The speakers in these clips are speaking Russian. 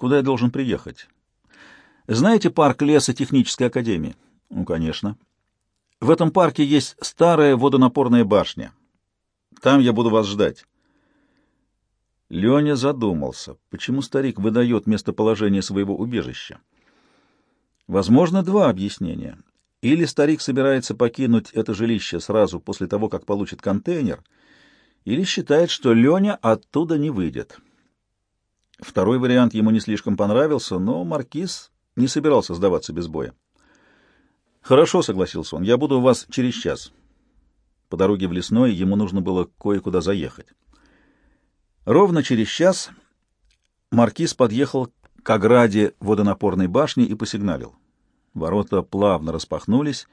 Куда я должен приехать? Знаете парк леса технической академии? Ну, конечно. В этом парке есть старая водонапорная башня. Там я буду вас ждать. Леня задумался, почему старик выдает местоположение своего убежища. Возможно, два объяснения. Или старик собирается покинуть это жилище сразу после того, как получит контейнер, или считает, что Леня оттуда не выйдет. Второй вариант ему не слишком понравился, но маркиз не собирался сдаваться без боя. «Хорошо», — согласился он, — «я буду у вас через час». По дороге в лесной ему нужно было кое-куда заехать. Ровно через час маркиз подъехал к ограде водонапорной башни и посигналил. Ворота плавно распахнулись,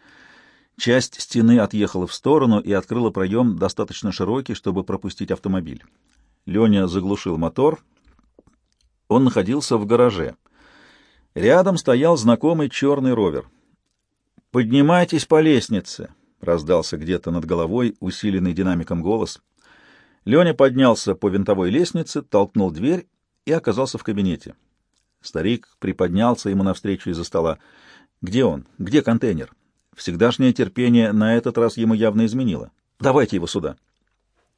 часть стены отъехала в сторону и открыла проем достаточно широкий, чтобы пропустить автомобиль. Леня заглушил мотор. Он находился в гараже. Рядом стоял знакомый черный ровер. «Поднимайтесь по лестнице!» — раздался где-то над головой усиленный динамиком голос. Леня поднялся по винтовой лестнице, толкнул дверь и оказался в кабинете. Старик приподнялся ему навстречу из-за стола. Где он? Где контейнер? Всегдашнее терпение на этот раз ему явно изменило. Давайте его сюда.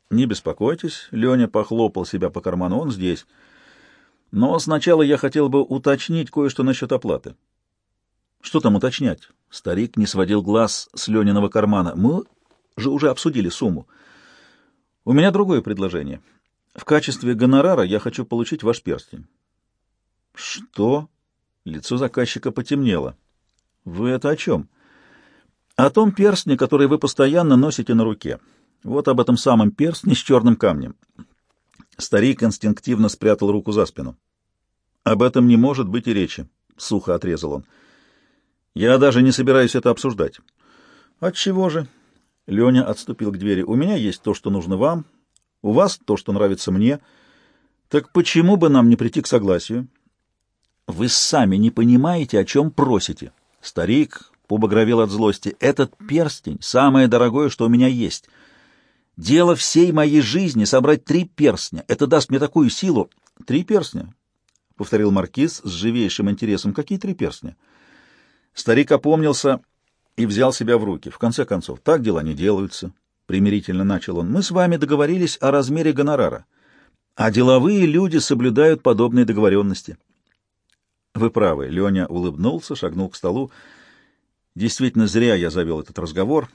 Не беспокойтесь, Леня похлопал себя по карману, он здесь. Но сначала я хотел бы уточнить кое-что насчет оплаты. Что там уточнять? Старик не сводил глаз с Лениного кармана. Мы же уже обсудили сумму. У меня другое предложение. В качестве гонорара я хочу получить ваш перстень. Что? Лицо заказчика потемнело. Вы это о чем? О том перстне, который вы постоянно носите на руке. Вот об этом самом перстне с черным камнем. Старик инстинктивно спрятал руку за спину. Об этом не может быть и речи, сухо отрезал он. Я даже не собираюсь это обсуждать. От чего же? Леня отступил к двери. У меня есть то, что нужно вам, у вас то, что нравится мне. Так почему бы нам не прийти к согласию? Вы сами не понимаете, о чем просите. Старик побагровел от злости. «Этот перстень — самое дорогое, что у меня есть. Дело всей моей жизни — собрать три перстня. Это даст мне такую силу». «Три перстня?» — повторил маркиз с живейшим интересом. «Какие три перстня?» Старик опомнился и взял себя в руки. В конце концов, так дела не делаются. Примирительно начал он. «Мы с вами договорились о размере гонорара, а деловые люди соблюдают подобные договоренности». Вы правы. Леня улыбнулся, шагнул к столу. Действительно, зря я завел этот разговор.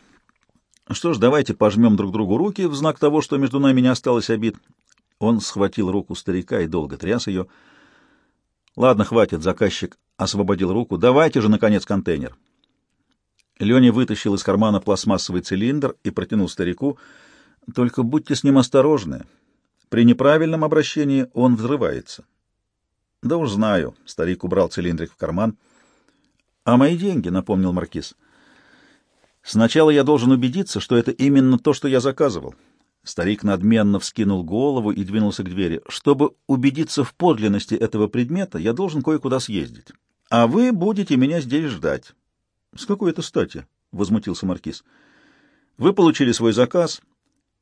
Что ж, давайте пожмем друг другу руки в знак того, что между нами не осталось обид. Он схватил руку старика и долго тряс ее. Ладно, хватит, заказчик освободил руку. Давайте же, наконец, контейнер. Леня вытащил из кармана пластмассовый цилиндр и протянул старику. Только будьте с ним осторожны. При неправильном обращении он взрывается. Да уж знаю. Старик убрал цилиндрик в карман. А мои деньги, напомнил маркиз. Сначала я должен убедиться, что это именно то, что я заказывал. Старик надменно вскинул голову и двинулся к двери. Чтобы убедиться в подлинности этого предмета, я должен кое-куда съездить. А вы будете меня здесь ждать. С какой это стати? возмутился маркиз. Вы получили свой заказ.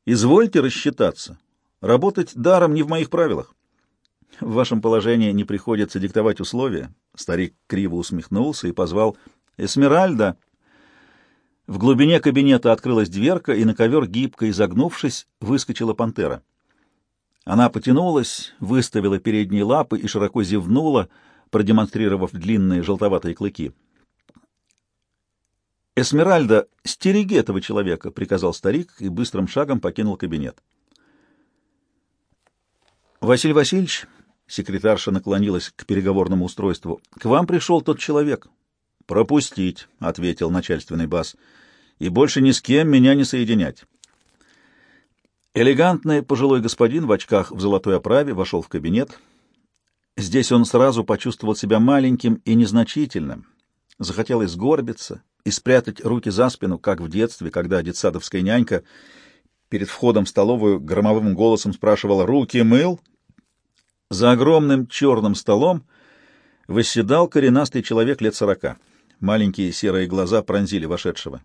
Извольте рассчитаться. Работать даром не в моих правилах. В вашем положении не приходится диктовать условия. Старик криво усмехнулся и позвал «Эсмеральда». В глубине кабинета открылась дверка, и на ковер, гибко изогнувшись, выскочила пантера. Она потянулась, выставила передние лапы и широко зевнула, продемонстрировав длинные желтоватые клыки. «Эсмеральда, стереги этого человека!» — приказал старик и быстрым шагом покинул кабинет. «Василий Васильевич, Секретарша наклонилась к переговорному устройству. «К вам пришел тот человек». «Пропустить», — ответил начальственный бас. «И больше ни с кем меня не соединять». Элегантный пожилой господин в очках в золотой оправе вошел в кабинет. Здесь он сразу почувствовал себя маленьким и незначительным. Захотелось сгорбиться и спрятать руки за спину, как в детстве, когда детсадовская нянька перед входом в столовую громовым голосом спрашивала «Руки мыл?» За огромным черным столом восседал коренастый человек лет сорока. Маленькие серые глаза пронзили вошедшего.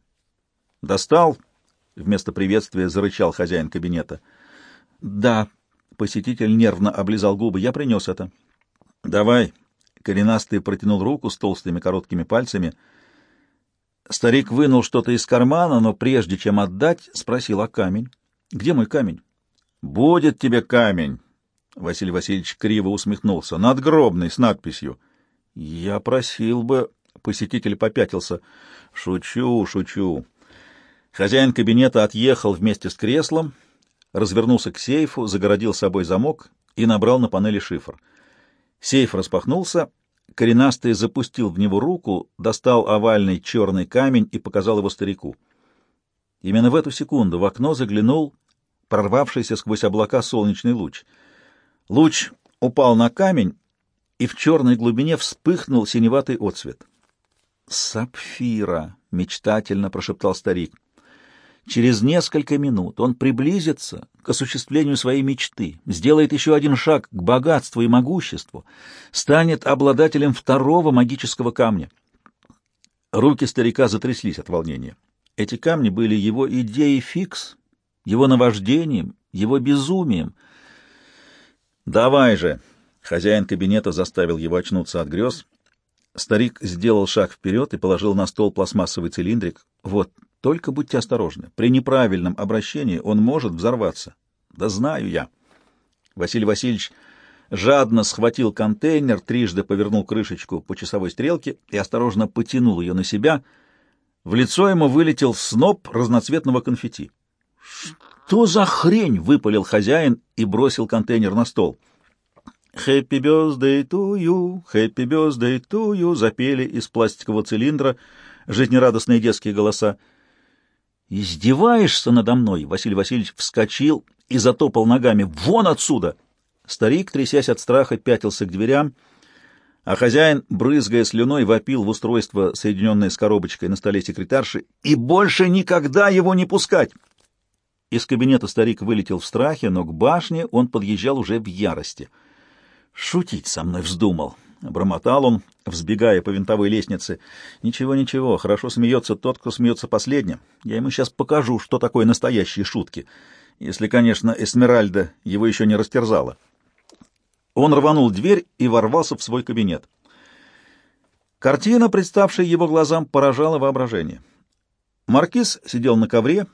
«Достал?» — вместо приветствия зарычал хозяин кабинета. «Да», — посетитель нервно облизал губы, — «я принес это». «Давай», Коренастый протянул руку с толстыми короткими пальцами. Старик вынул что-то из кармана, но прежде чем отдать, спросил, а камень? Где мой камень? Будет тебе камень. Василий Васильевич криво усмехнулся. Надгробный, с надписью. Я просил бы... Посетитель попятился. Шучу, шучу. Хозяин кабинета отъехал вместе с креслом, развернулся к сейфу, загородил собой замок и набрал на панели шифр. Сейф распахнулся, коренастый запустил в него руку, достал овальный черный камень и показал его старику. Именно в эту секунду в окно заглянул прорвавшийся сквозь облака солнечный луч. Луч упал на камень, и в черной глубине вспыхнул синеватый отсвет. «Сапфира!» — мечтательно прошептал старик. Через несколько минут он приблизится к осуществлению своей мечты, сделает еще один шаг к богатству и могуществу, станет обладателем второго магического камня. Руки старика затряслись от волнения. Эти камни были его идеей фикс, его наваждением, его безумием. «Давай же!» — хозяин кабинета заставил его очнуться от грез. Старик сделал шаг вперед и положил на стол пластмассовый цилиндрик. «Вот, только будьте осторожны. При неправильном обращении он может взорваться. Да знаю я. Василий Васильевич жадно схватил контейнер, трижды повернул крышечку по часовой стрелке и осторожно потянул ее на себя. В лицо ему вылетел сноп разноцветного конфетти. «Что за хрень?» — выпалил хозяин и бросил контейнер на стол. «Happy birthday to you, happy birthday to you» запели из пластикового цилиндра жизнерадостные детские голоса. «Издеваешься надо мной?» Василий Васильевич вскочил и затопал ногами. «Вон отсюда!» Старик, трясясь от страха, пятился к дверям, а хозяин, брызгая слюной, вопил в устройство, соединенное с коробочкой на столе секретарши, «И больше никогда его не пускать!» Из кабинета старик вылетел в страхе, но к башне он подъезжал уже в ярости. «Шутить со мной вздумал!» — бормотал он, взбегая по винтовой лестнице. «Ничего, ничего, хорошо смеется тот, кто смеется последним. Я ему сейчас покажу, что такое настоящие шутки, если, конечно, Эсмеральда его еще не растерзала». Он рванул дверь и ворвался в свой кабинет. Картина, представшая его глазам, поражала воображение. Маркиз сидел на ковре,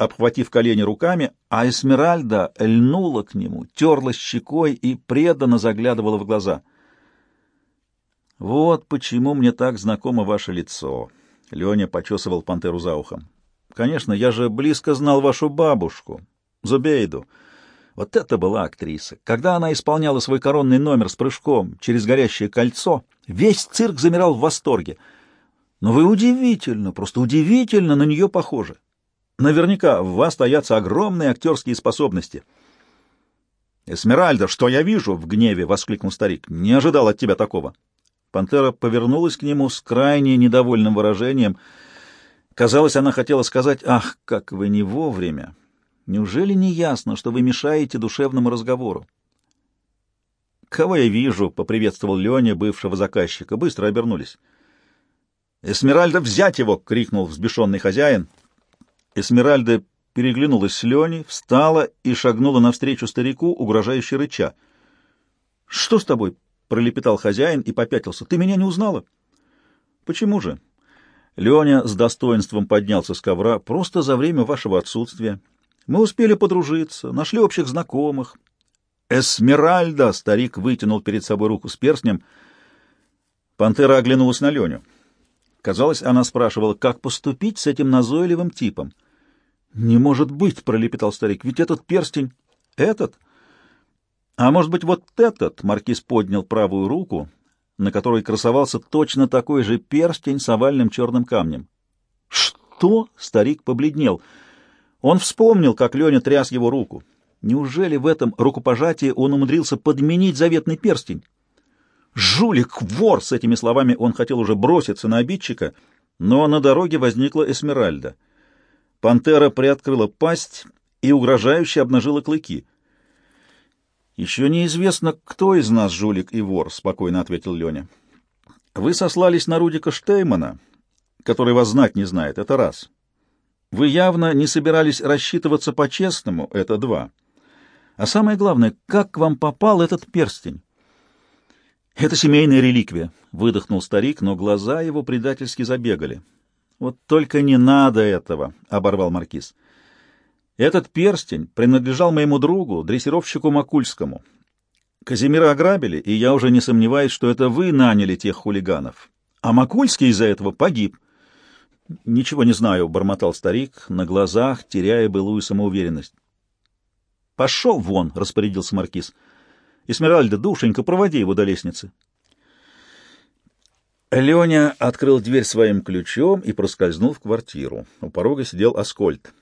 обхватив колени руками, а Эсмеральда льнула к нему, терлась щекой и преданно заглядывала в глаза — «Вот почему мне так знакомо ваше лицо», — Леня почесывал пантеру за ухом. «Конечно, я же близко знал вашу бабушку, Зубейду. Вот это была актриса. Когда она исполняла свой коронный номер с прыжком через горящее кольцо, весь цирк замирал в восторге. Но вы удивительно, просто удивительно на нее похожи. Наверняка в вас стоятся огромные актерские способности». «Эсмеральда, что я вижу?» — в гневе воскликнул старик. «Не ожидал от тебя такого». Пантера повернулась к нему с крайне недовольным выражением. Казалось, она хотела сказать «Ах, как вы не вовремя! Неужели не ясно, что вы мешаете душевному разговору?» «Кого я вижу?» — поприветствовал Леня, бывшего заказчика. Быстро обернулись. «Эсмеральда, взять его!» — крикнул взбешенный хозяин. Эсмеральда переглянулась с Леней, встала и шагнула навстречу старику, угрожающе рыча. «Что с тобой?» пролепетал хозяин и попятился. «Ты меня не узнала?» «Почему же?» Леня с достоинством поднялся с ковра. «Просто за время вашего отсутствия. Мы успели подружиться, нашли общих знакомых». «Эсмеральда!» — старик вытянул перед собой руку с перстнем. Пантера оглянулась на Леню. Казалось, она спрашивала, как поступить с этим назойливым типом. «Не может быть!» — пролепетал старик. «Ведь этот перстень...» «Этот?» А может быть, вот этот, — маркиз поднял правую руку, на которой красовался точно такой же перстень с овальным черным камнем. Что? — старик побледнел. Он вспомнил, как Леня тряс его руку. Неужели в этом рукопожатии он умудрился подменить заветный перстень? «Жулик, вор!» — с этими словами он хотел уже броситься на обидчика, но на дороге возникла Эсмеральда. Пантера приоткрыла пасть и угрожающе обнажила клыки — «Еще неизвестно, кто из нас жулик и вор», — спокойно ответил Леня. «Вы сослались на Рудика Штеймана, который вас знать не знает, это раз. Вы явно не собирались рассчитываться по-честному, это два. А самое главное, как вам попал этот перстень?» Это семейная реликвия, выдохнул старик, но глаза его предательски забегали. Вот только не надо этого, оборвал маркиз. Этот перстень принадлежал моему другу, дрессировщику Макульскому. Казимира ограбили, и я уже не сомневаюсь, что это вы наняли тех хулиганов. А Макульский из-за этого погиб. — Ничего не знаю, — бормотал старик, на глазах теряя былую самоуверенность. — Пошел вон, — распорядился маркиз. — Эсмеральда, душенька, проводи его до лестницы. Леня открыл дверь своим ключом и проскользнул в квартиру. У порога сидел Аскольд.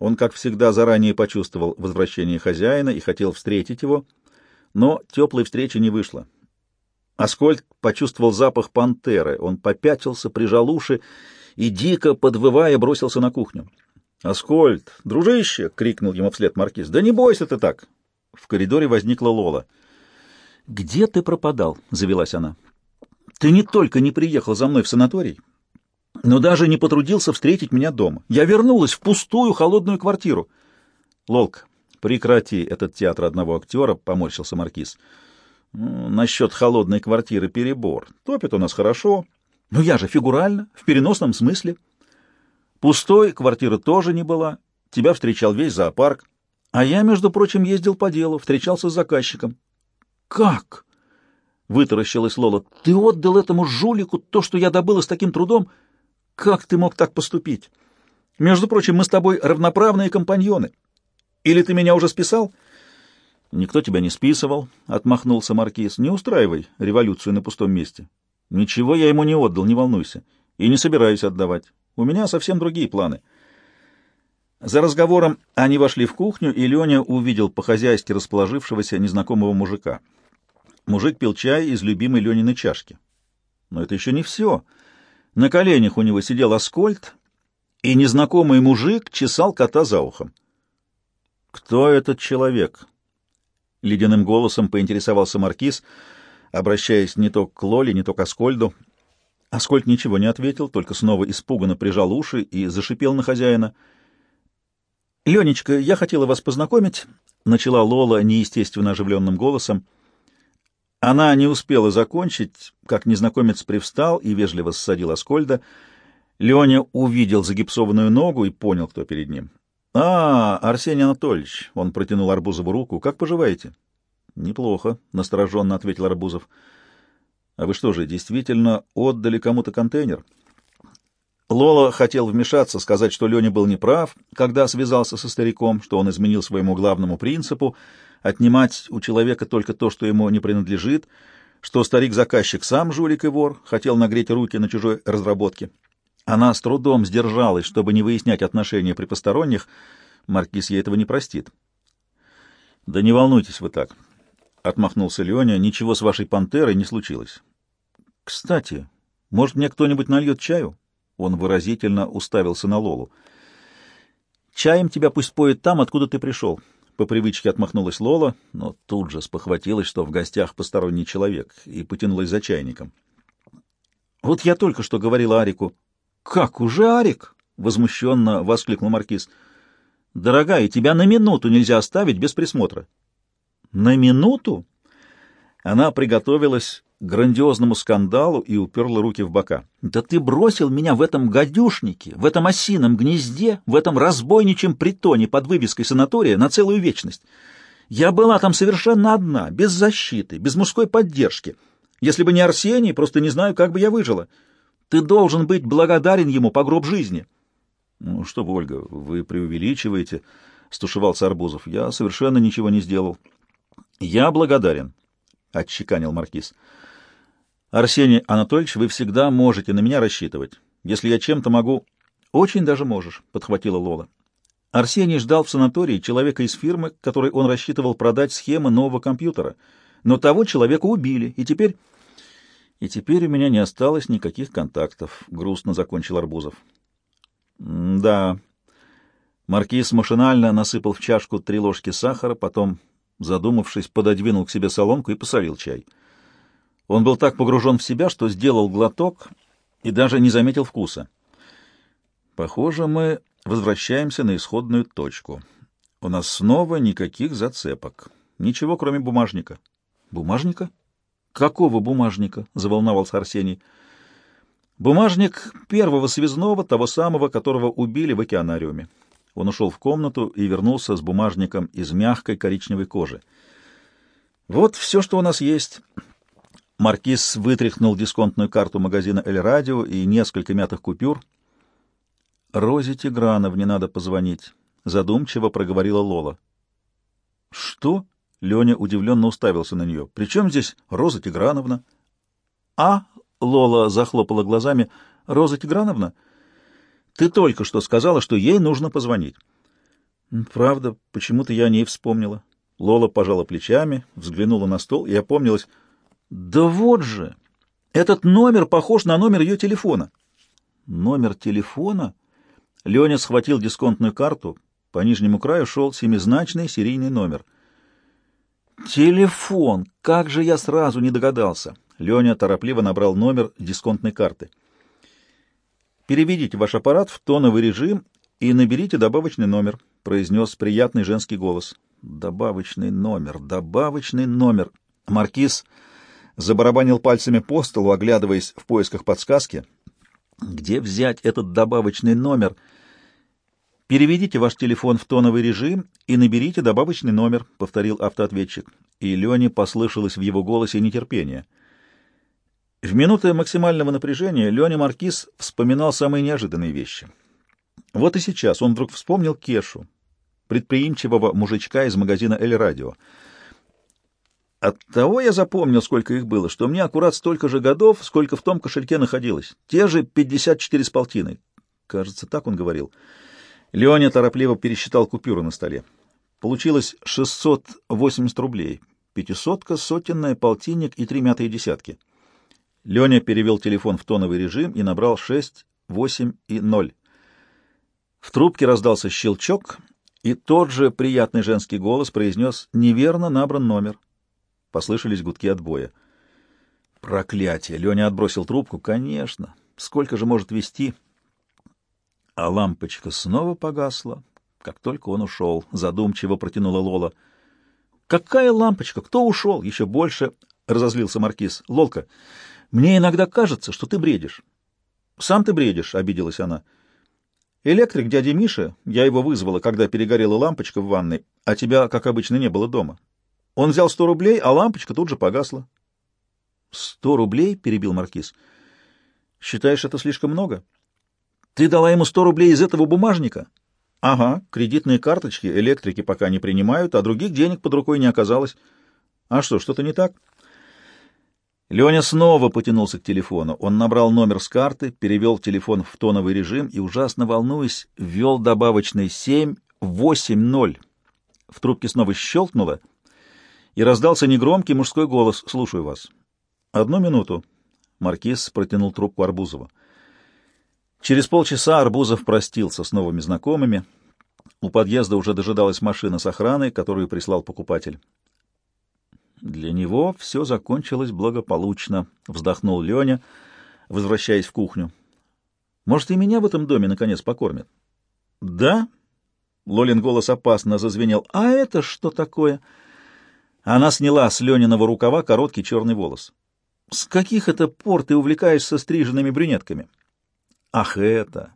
Он, как всегда, заранее почувствовал возвращение хозяина и хотел встретить его, но теплой встречи не вышло. Аскольд почувствовал запах пантеры. Он попятился, прижал уши и, дико подвывая, бросился на кухню. «Аскольд, дружище!» — крикнул ему вслед маркиз. «Да не бойся ты так!» В коридоре возникла Лола. «Где ты пропадал?» — завелась она. «Ты не только не приехал за мной в санаторий, но даже не потрудился встретить меня дома. Я вернулась в пустую холодную квартиру». «Лолк, прекрати этот театр одного актера», — поморщился маркиз. Ну, насчет холодной квартиры перебор. Топит у нас хорошо. Но я же фигурально, в переносном смысле. Пустой квартира тоже не была. Тебя встречал весь зоопарк. А я, между прочим, ездил по делу, встречался с заказчиком. Как? Вытаращилась Лола. Ты отдал этому жулику то, что я добыла с таким трудом? Как ты мог так поступить? Между прочим, мы с тобой равноправные компаньоны. Или ты меня уже списал? — Никто тебя не списывал, — отмахнулся маркиз. Не устраивай революцию на пустом месте. Ничего я ему не отдал, не волнуйся. И не собираюсь отдавать. У меня совсем другие планы. За разговором они вошли в кухню, и Леня увидел по-хозяйски расположившегося незнакомого мужика. Мужик пил чай из любимой Лениной чашки. Но это еще не все. На коленях у него сидел Аскольд, и незнакомый мужик чесал кота за ухом. «Кто этот человек?» — ледяным голосом поинтересовался маркиз, обращаясь не то к Лоле, не то к Аскольду. Аскольд ничего не ответил, только снова испуганно прижал уши и зашипел на хозяина. — Ленечка, я хотела вас познакомить, — начала Лола неестественно оживленным голосом. Она не успела закончить, как незнакомец привстал и вежливо ссадил Аскольда. Леня увидел загипсованную ногу и понял, кто перед ним. — А, Арсений Анатольевич, — он протянул Арбузову руку, — как поживаете? — Неплохо, — настороженно ответил Арбузов. — А вы что же, действительно отдали кому-то контейнер? Лола хотел вмешаться, сказать, что Леня был неправ, когда связался со стариком, что он изменил своему главному принципу отнимать у человека только то, что ему не принадлежит, что старик-заказчик сам жулик и вор, хотел нагреть руки на чужой разработке. Она с трудом сдержалась, чтобы не выяснять отношения при посторонних. Маркиз ей этого не простит. — Да не волнуйтесь вы так, — отмахнулся Леня. — Ничего с вашей пантерой не случилось. — Кстати, может, мне кто-нибудь нальет чаю? Он выразительно уставился на Лолу. — Чаем тебя пусть поет там, откуда ты пришел. По привычке отмахнулась Лола, но тут же спохватилась, что в гостях посторонний человек, и потянулась за чайником. — Вот я только что говорила Арику, «Как, уже Арик?» — возмущенно воскликнул маркиз. «Дорогая, тебя на минуту нельзя оставить без присмотра». «На минуту?» Она приготовилась грандиозному скандалу и уперла руки в бока. «Да ты бросил меня в этом гадюшнике, в этом осином гнезде, в этом разбойничьем притоне под вывеской санатория на целую вечность. Я была там совершенно одна, без защиты, без мужской поддержки. Если бы не Арсений, просто не знаю, как бы я выжила». Ты должен быть благодарен ему по гроб жизни. — Ну что вы, Ольга, вы преувеличиваете, — стушевался Арбузов. — Я совершенно ничего не сделал. — Я благодарен, — отчеканил маркиз. — Арсений Анатольевич, вы всегда можете на меня рассчитывать. Если я чем-то могу... — Очень даже можешь, — подхватила Лола. Арсений ждал в санатории человека из фирмы, которой он рассчитывал продать схемы нового компьютера. Но того человека убили, и теперь... И теперь у меня не осталось никаких контактов, — грустно закончил Арбузов. — Да. Маркиз машинально насыпал в чашку три ложки сахара, потом, задумавшись, пододвинул к себе соломку и посолил чай. Он был так погружен в себя, что сделал глоток и даже не заметил вкуса. Похоже, мы возвращаемся на исходную точку. У нас снова никаких зацепок. Ничего, кроме бумажника. Бумажника? «Какого бумажника?» — заволновался Арсений. «Бумажник первого связного, того самого, которого убили в океанариуме». Он ушел в комнату и вернулся с бумажником из мягкой коричневой кожи. «Вот все, что у нас есть». Маркиз вытряхнул дисконтную карту магазина «Эль Радио» и несколько мятых купюр. «Розе Тиграновне надо позвонить», — задумчиво проговорила Лола. «Что?» — Леня удивленно уставился на нее. «При чем здесь Роза Тиграновна?» «А?» — Лола захлопала глазами. «Роза Тиграновна? Ты только что сказала, что ей нужно позвонить». «Правда, почему-то я о ней вспомнила». Лола пожала плечами, взглянула на стол и опомнилась. «Да вот же! Этот номер похож на номер ее телефона». «Номер телефона?» Леня схватил дисконтную карту, по нижнему краю шел семизначный серийный номер. «Телефон! Как же я сразу не догадался!» Леня торопливо набрал номер дисконтной карты. «Переведите ваш аппарат в тоновый режим и наберите добавочный номер», — произнес приятный женский голос. «Добавочный номер, добавочный номер». Маркиз забарабанил пальцами по столу, оглядываясь в поисках подсказки. «Где взять этот добавочный номер?» «Переведите ваш телефон в тоновый режим и наберите добавочный номер», — повторил автоответчик. И Лене послышалось в его голосе нетерпение. В минуты максимального напряжения Леня Маркиз вспоминал самые неожиданные вещи. Вот и сейчас он вдруг вспомнил Кешу, предприимчивого мужичка из магазина «Эль Радио». Оттого я запомнил, сколько их было, что мне аккурат столько же годов, сколько в том кошельке находилось. Те же 54 с полтиной. Кажется, так он говорил. Леня торопливо пересчитал купюры на столе. Получилось 680 рублей. Пятисотка, сотенная, полтинник и три мятые десятки. Леня перевел телефон в тоновый режим и набрал 6, 8 и 0. В трубке раздался щелчок, и тот же приятный женский голос произнес «Неверно набран номер». Послышались гудки отбоя. «Проклятие!» — Леня отбросил трубку. «Конечно! Сколько же может вести?» А лампочка снова погасла, как только он ушел. Задумчиво протянула Лола. «Какая лампочка? Кто ушел?» Еще больше разозлился Маркиз. «Лолка, мне иногда кажется, что ты бредишь». «Сам ты бредишь», — обиделась она. «Электрик дядя Миша, я его вызвала, когда перегорела лампочка в ванной, а тебя, как обычно, не было дома. Он взял сто рублей, а лампочка тут же погасла». «Сто рублей?» — перебил Маркиз. «Считаешь, это слишком много?» Ты дала ему сто рублей из этого бумажника? Ага, кредитные карточки электрики пока не принимают, а других денег под рукой не оказалось. А что, что-то не так? Леня снова потянулся к телефону. Он набрал номер с карты, перевел телефон в тоновый режим и, ужасно волнуясь, ввел добавочный 780. В трубке снова щелкнуло, и раздался негромкий мужской голос. «Слушаю вас». «Одну минуту». Маркиз протянул трубку Арбузова. Через полчаса Арбузов простился с новыми знакомыми. У подъезда уже дожидалась машина с охраной, которую прислал покупатель. Для него все закончилось благополучно, вздохнул Леня, возвращаясь в кухню. Может, и меня в этом доме наконец покормят? Да? Лолин голос опасно зазвенел. А это что такое? Она сняла с Лениного рукава короткий черный волос. С каких это пор ты увлекаешься стриженными брюнетками? — Ах, это!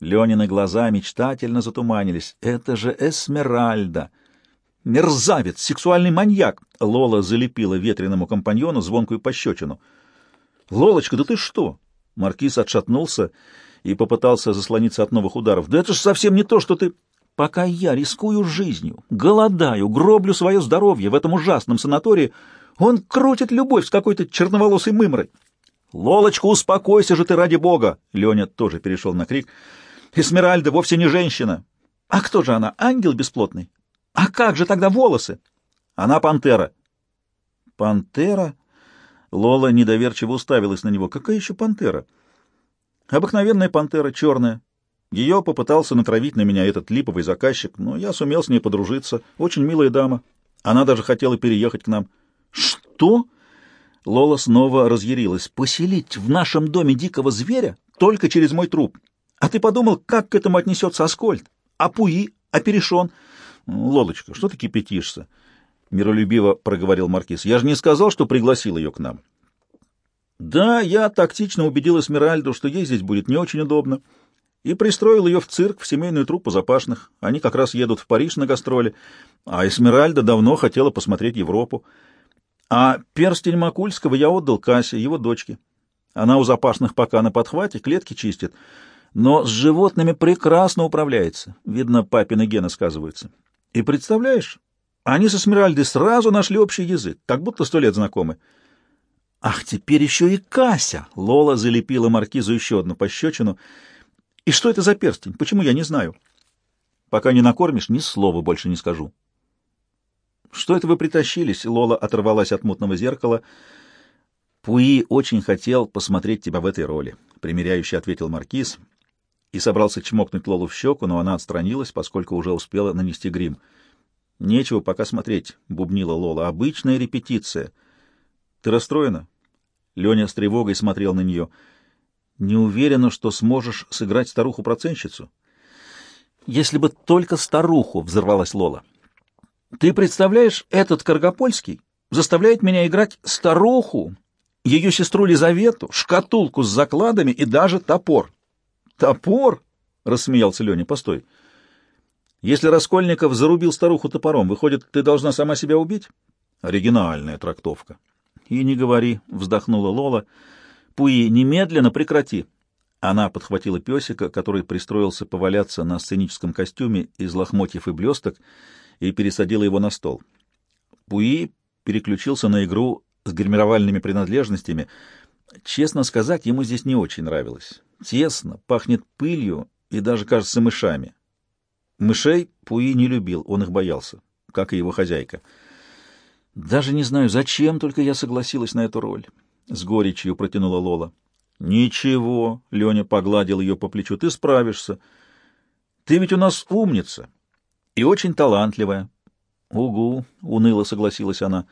Ленины глаза мечтательно затуманились. Это же Эсмеральда! Мерзавец, сексуальный маньяк! Лола залепила ветреному компаньону звонкую пощечину. Лолочка, да ты что? Маркиз отшатнулся и попытался заслониться от новых ударов. Да это же совсем не то, что ты... Пока я рискую жизнью, голодаю, гроблю свое здоровье в этом ужасном санатории, он крутит любовь с какой-то черноволосой мымрой. «Лолочка, успокойся же ты ради бога!» Леня тоже перешел на крик. «Эсмеральда вовсе не женщина!» «А кто же она? Ангел бесплотный?» «А как же тогда волосы?» «Она пантера». «Пантера?» Лола недоверчиво уставилась на него. «Какая еще пантера?» «Обыкновенная пантера, черная. Ее попытался натравить на меня этот липовый заказчик, но я сумел с ней подружиться. Очень милая дама. Она даже хотела переехать к нам». «Что?» Лола снова разъярилась. «Поселить в нашем доме дикого зверя только через мой труп. А ты подумал, как к этому отнесется Аскольд? А Пуи? А Перешон?» «Лолочка, что ты кипятишься? миролюбиво проговорил маркиз. «Я же не сказал, что пригласил ее к нам». «Да, я тактично убедил Эсмеральду, что ей здесь будет не очень удобно, и пристроил ее в цирк, в семейную труппу запашных. Они как раз едут в Париж на гастроли, а Эсмеральда давно хотела посмотреть Европу. А перстень Макульского я отдал Кассе, его дочке. Она у запашных пока на подхвате, клетки чистит, но с животными прекрасно управляется. Видно, папины гены сказываются. И представляешь, они со Смиральдой сразу нашли общий язык, как будто сто лет знакомы. Ах, теперь еще и Кася! Лола залепила маркизу еще одну пощечину. И что это за перстень? Почему я не знаю? Пока не накормишь, ни слова больше не скажу. Что это вы притащились? Лола оторвалась от мутного зеркала. Пуи очень хотел посмотреть тебя в этой роли, примиряюще ответил маркиз и собрался чмокнуть Лолу в щеку, но она отстранилась, поскольку уже успела нанести грим. Нечего пока смотреть, бубнила Лола. Обычная репетиция. Ты расстроена? Леня с тревогой смотрел на нее. Не уверена, что сможешь сыграть старуху-проценщицу. Если бы только старуху, взорвалась Лола. Ты представляешь, этот Каргопольский заставляет меня играть старуху, ее сестру Лизавету, шкатулку с закладами и даже топор. Топор? рассмеялся Леня. Постой. Если Раскольников зарубил старуху топором, выходит, ты должна сама себя убить? Оригинальная трактовка. И не говори, вздохнула Лола. Пуи, немедленно прекрати. Она подхватила песика, который пристроился поваляться на сценическом костюме из лохмотьев и блесток, и пересадила его на стол. Пуи переключился на игру с гримировальными принадлежностями. Честно сказать, ему здесь не очень нравилось. Тесно, пахнет пылью и даже, кажется, мышами. Мышей Пуи не любил, он их боялся, как и его хозяйка. «Даже не знаю, зачем только я согласилась на эту роль», — с горечью протянула Лола. «Ничего», — Леня погладил ее по плечу, — «ты справишься. Ты ведь у нас умница и очень талантливая». «Угу», — уныло согласилась она.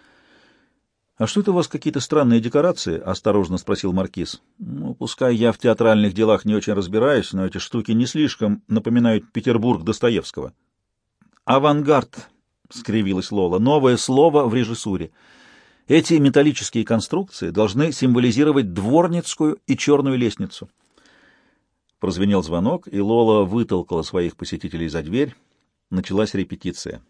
«А что это у вас какие-то странные декорации?» — осторожно спросил Маркиз. «Ну, пускай я в театральных делах не очень разбираюсь, но эти штуки не слишком напоминают Петербург Достоевского». «Авангард», — скривилась Лола, — «новое слово в режиссуре. Эти металлические конструкции должны символизировать дворницкую и черную лестницу». Прозвенел звонок, и Лола вытолкала своих посетителей за дверь. Началась репетиция.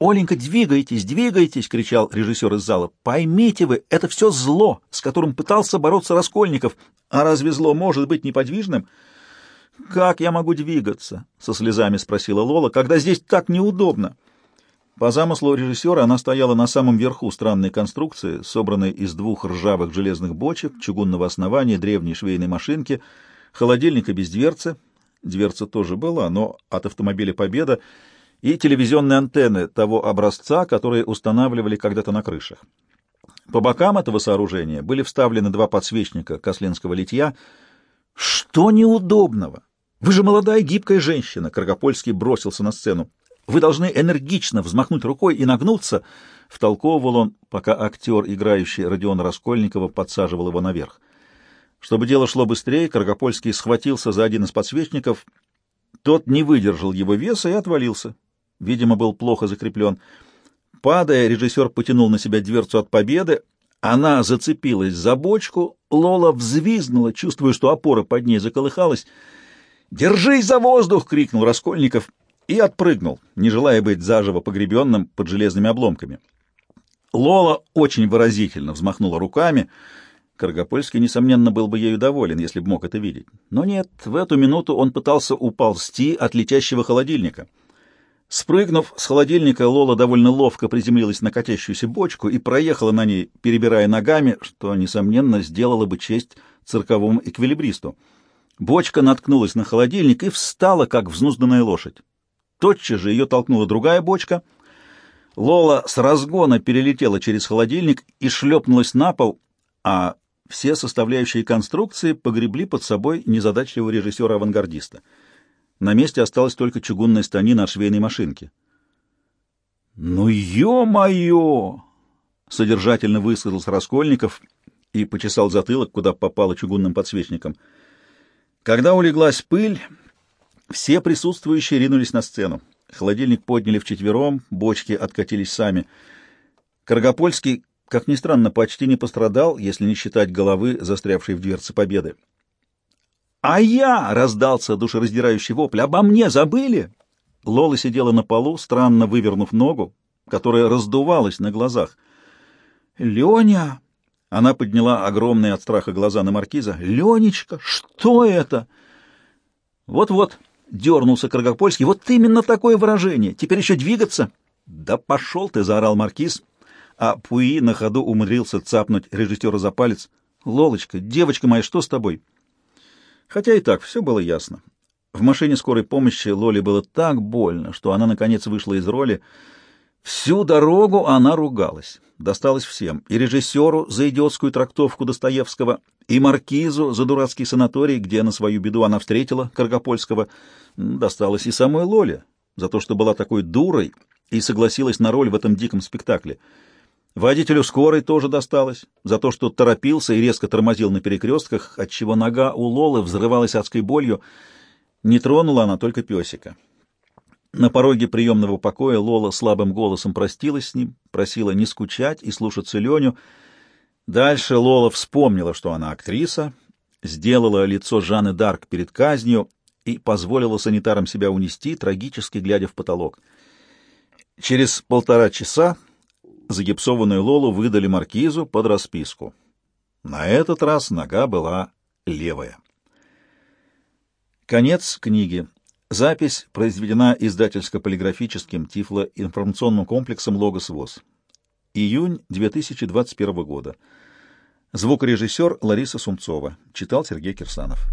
«Оленька, двигайтесь, двигайтесь!» — кричал режиссер из зала. «Поймите вы, это все зло, с которым пытался бороться Раскольников. А разве зло может быть неподвижным?» «Как я могу двигаться?» — со слезами спросила Лола, — «когда здесь так неудобно». По замыслу режиссера она стояла на самом верху странной конструкции, собранной из двух ржавых железных бочек, чугунного основания, древней швейной машинки, холодильника без дверцы. Дверца тоже была, но от автомобиля «Победа» и телевизионные антенны того образца, которые устанавливали когда-то на крышах. По бокам этого сооружения были вставлены два подсвечника кослинского литья. «Что неудобного? Вы же молодая гибкая женщина!» Каргопольский бросился на сцену. «Вы должны энергично взмахнуть рукой и нагнуться!» Втолковывал он, пока актер, играющий Родиона Раскольникова, подсаживал его наверх. Чтобы дело шло быстрее, Каргопольский схватился за один из подсвечников. Тот не выдержал его веса и отвалился видимо, был плохо закреплен. Падая, режиссер потянул на себя дверцу от победы. Она зацепилась за бочку, Лола взвизгнула, чувствуя, что опора под ней заколыхалась. «Держись за воздух!» — крикнул Раскольников и отпрыгнул, не желая быть заживо погребенным под железными обломками. Лола очень выразительно взмахнула руками. Каргопольский, несомненно, был бы ею доволен, если бы мог это видеть. Но нет, в эту минуту он пытался уползти от летящего холодильника — Спрыгнув с холодильника, Лола довольно ловко приземлилась на катящуюся бочку и проехала на ней, перебирая ногами, что, несомненно, сделало бы честь цирковому эквилибристу. Бочка наткнулась на холодильник и встала, как взнузданная лошадь. Тотчас же ее толкнула другая бочка. Лола с разгона перелетела через холодильник и шлепнулась на пол, а все составляющие конструкции погребли под собой незадачливого режиссера-авангардиста — на месте осталась только чугунная станина от швейной машинки. «Ну, ё-моё!» — содержательно высказался Раскольников и почесал затылок, куда попало чугунным подсвечником. Когда улеглась пыль, все присутствующие ринулись на сцену. Холодильник подняли вчетвером, бочки откатились сами. Каргопольский, как ни странно, почти не пострадал, если не считать головы, застрявшей в дверце победы. «А я!» — раздался душераздирающий вопль. «Обо мне забыли?» Лола сидела на полу, странно вывернув ногу, которая раздувалась на глазах. «Леня!» — она подняла огромные от страха глаза на маркиза. «Ленечка, что это?» «Вот-вот», — дернулся Крагопольский, — «вот именно такое выражение. Теперь еще двигаться?» «Да пошел ты!» — заорал маркиз, а Пуи на ходу умудрился цапнуть режиссера за палец. «Лолочка, девочка моя, что с тобой?» Хотя и так все было ясно. В машине скорой помощи Лоле было так больно, что она, наконец, вышла из роли. Всю дорогу она ругалась. Досталось всем. И режиссеру за идиотскую трактовку Достоевского, и маркизу за дурацкий санаторий, где на свою беду она встретила Каргопольского. Досталось и самой Лоле за то, что была такой дурой и согласилась на роль в этом диком спектакле. Водителю скорой тоже досталось за то, что торопился и резко тормозил на перекрестках, отчего нога у Лолы взрывалась адской болью. Не тронула она только песика. На пороге приемного покоя Лола слабым голосом простилась с ним, просила не скучать и слушаться Леню. Дальше Лола вспомнила, что она актриса, сделала лицо Жанны Дарк перед казнью и позволила санитарам себя унести, трагически глядя в потолок. Через полтора часа загипсованную Лолу выдали маркизу под расписку. На этот раз нога была левая. Конец книги. Запись произведена издательско-полиграфическим тифлоинформационным комплексом «Логос ВОЗ». Июнь 2021 года. Звукорежиссер Лариса Сумцова. Читал Сергей Кирсанов.